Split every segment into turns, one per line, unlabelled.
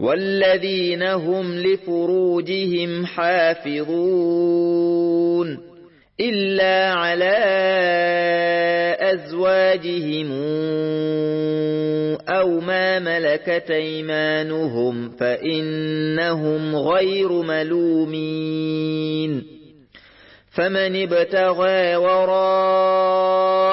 والذين هم لفروجهم حافظون إلا على أزواجهم أو ما ملكت أيمانهم فإنهم غير ملومين فمن ابتغى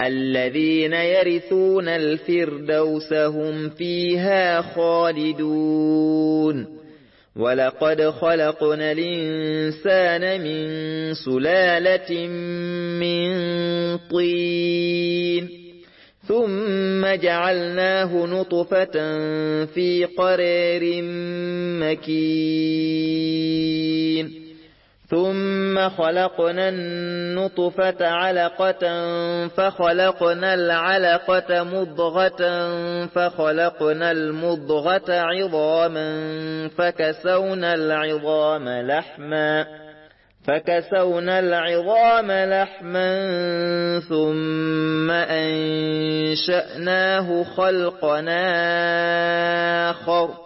الذين يرثون الفردوس هم فيها خالدون. ولقد خلقنا الإنسان من سلالة من طين. ثم جعلناه نطفة في قرير مكين. ثم خلقنا النطفة علقة فخلقنا العلقة مضغة فخلقنا المضغة عظاما فكسونا العظام لحما فكسونا العظام لحما ثم أنشأناه خلقنا آخر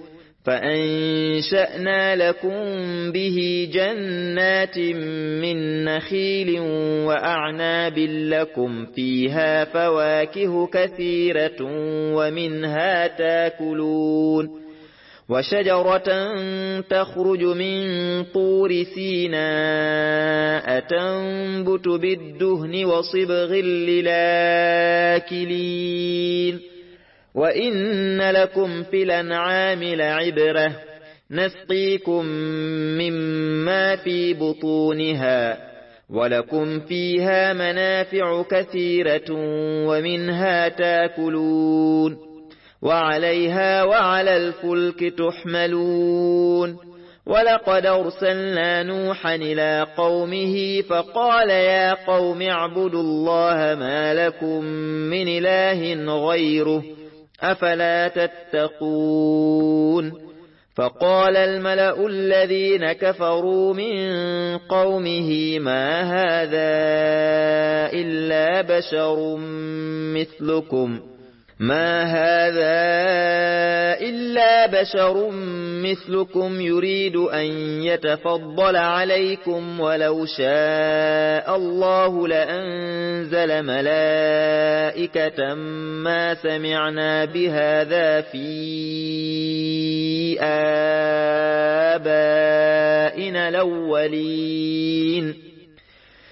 فأنشأنا لكم به جنات من نخيل وأعناب لكم فيها فواكه كثيرة ومنها تاكلون وشجرة تخرج من طور سيناء تنبت بالدهن وصبغ للآكلين وإن لكم في الأنعام لعبرة نسقيكم مما في بطونها ولكم فيها منافع كثيرة ومنها تاكلون وعليها وعلى الفلك تحملون ولقد أرسلنا نوحا إلى قومه فقال يا قوم اعبدوا الله ما لكم من إله غيره أفلا تتقون فقال الملأ الذين كفروا من قومه ما هذا إلا بشر مثلكم ما هذا إلا بشر مثلكم يريد أن يتفضل عليكم ولو شاء الله لأنزل ملائكة ما سمعنا بهذا في آبائنا الأولين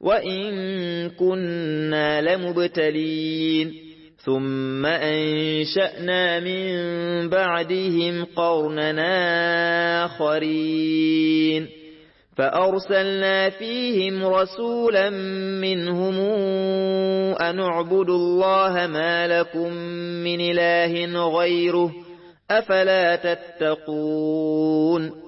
وإن كنا لمبتلين ثم أنشأنا من بعدهم قرننا آخرين فأرسلنا فيهم رسولا منهم أن اعبدوا الله ما لكم من إله غيره أفلا تتقون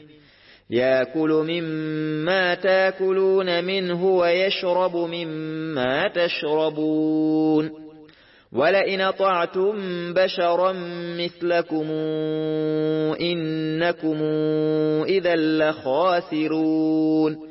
يأكل مما تاكلون منه ويشرب مما تشربون. ولئن طعتم بشرا مثلكم إنكم إذا لخاسرون.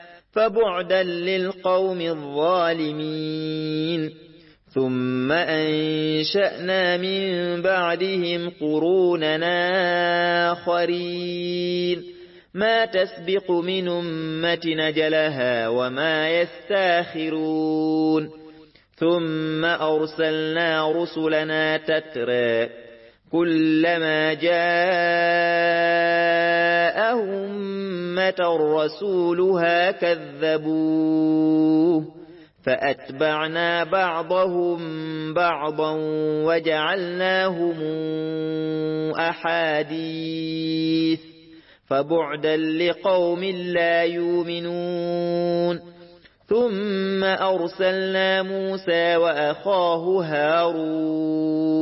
فبعدا للقوم الظالمين. ثم أنشأنا من بعدهم قروننا آخرين. ما تسبق من أمة نجلها وما يستأخرون. ثم أرسلنا رسلنا تترى كلما جاء أمة رسولها كذبوه فأتبعنا بعضهم بعضا وجعلناهم أحاديث فبعدا لقوم لا يؤمنون ثم أرسلنا موسى وأخاه هارون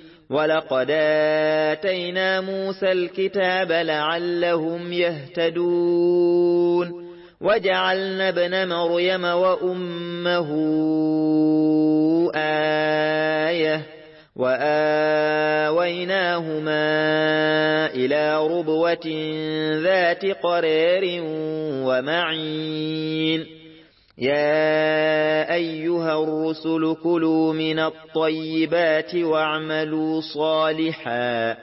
ولقد آتينا موسى الكتاب لعلهم يهتدون وجعلنا ابن مريم وأمه آية وآويناهما إلى ربوة ذات قرير ومعين يا أيها الرسل كلوا من الطيبات واعملوا صالحا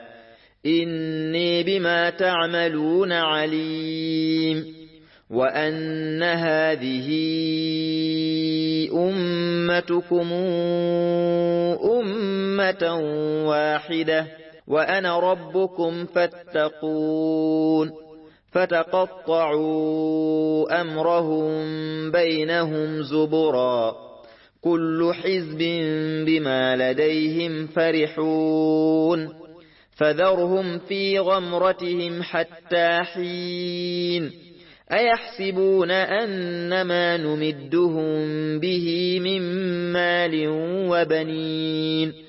إني بما تعملون عليم وأن هذه أمتكم أمة واحدة وأنا ربكم فاتقون فتقطعوا أمرهم بينهم زبرا. كل حزب بما لديهم فرحون. فذرهم في غمرتهم حتى حين. أيحسبون أن ما نمدهم به من مال وبنين.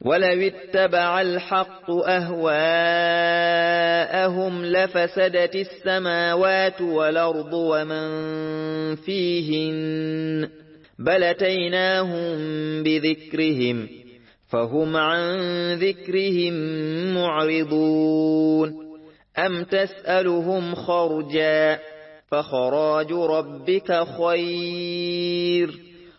ولو اتبع الحق أهواءهم لفسدت السماوات والأرض ومن فيهن بل أتيناهم بذكرهم فهم عن ذكرهم معرضون أم تسألهم خرجا فخراج ربك خير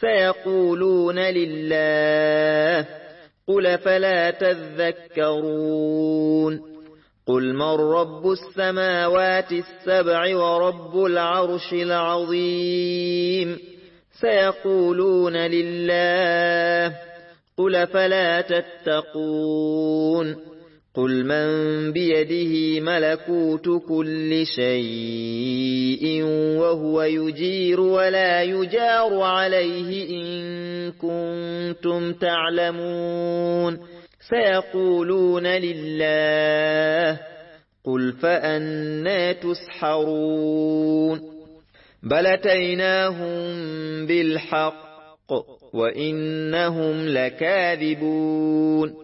سيقولون لله قل فلا تذكرون قل من رب السماوات السبع ورب العرش العظيم سيقولون لله قل فلا تتقون قل من بيده ملكوت كل شيء وهو يجير ولا يجار عليه إن كنتم تعلمون سيقولون لله قل فأنا تسحرون بل اتيناهم بالحق وإنهم لكاذبون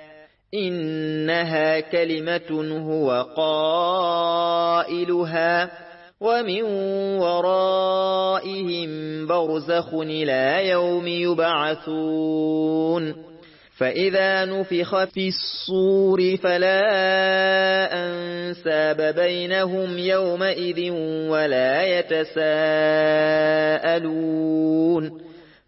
إنها كلمة هو قائلها ومن ورائهم برزخ إلى يوم يبعثون فإذا نفخ في الصور فلا أنساب بينهم يومئذ ولا يتساءلون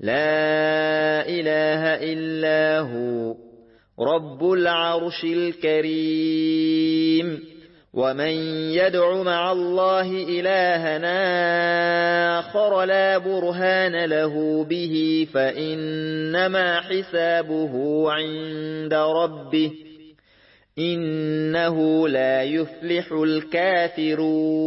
لا إله إلا هو رب العرش الكريم. ومن يدع مع الله إلهنا آخر لا برهان له به فإنما حسابه عند ربه إنه لا يفلح الكافرون.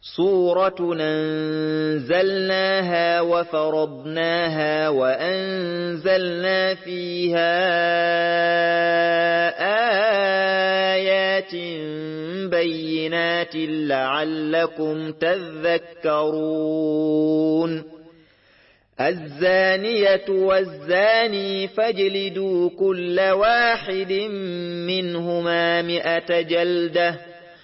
سورة ننزلناها وفرضناها وأنزلنا فيها آيات بينات لعلكم تذكرون. الزانية والزاني فاجلدوا كل واحد منهما مئة جلدة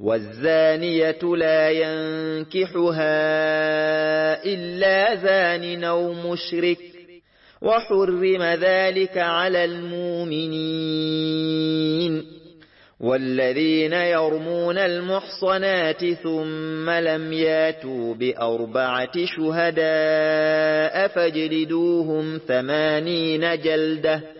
والزانية لا ينكحها إلا زان أو مشرك وحرم ذلك على المؤمنين. والذين يرمون المحصنات ثم لم ياتوا بأربعة شهداء فاجلدوهم ثمانين جلدة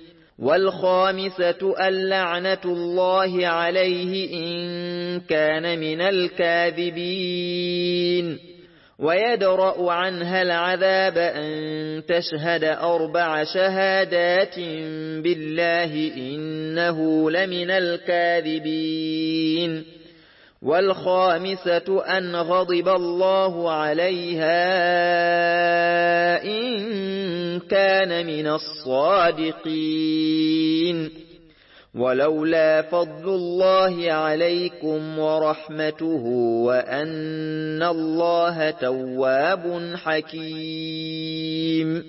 والخامسة اللعنة الله عليه إن كان من الكاذبين. ويدرأ عنها العذاب أن تشهد أربع شهادات بالله إنه لمن الكاذبين. والخامسة أن غضب الله عليها إن كان من الصادقين. ولولا فضل الله عليكم ورحمته وأن الله تواب حكيم.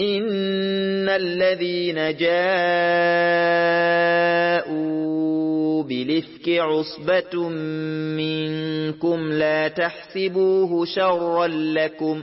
إن الذين جاءوا بلفك عصبة منكم لا تحسبوه شرا لكم.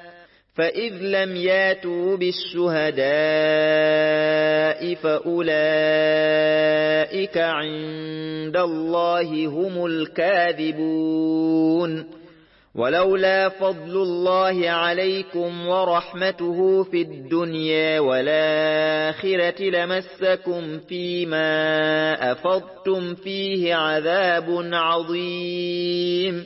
فإذ لم ياتوا بالشهداء فأولئك عند الله هم الكاذبون ولولا فضل الله عليكم ورحمته في الدنيا والآخرة لمسكم فيما أفضتم فيه عذاب عظيم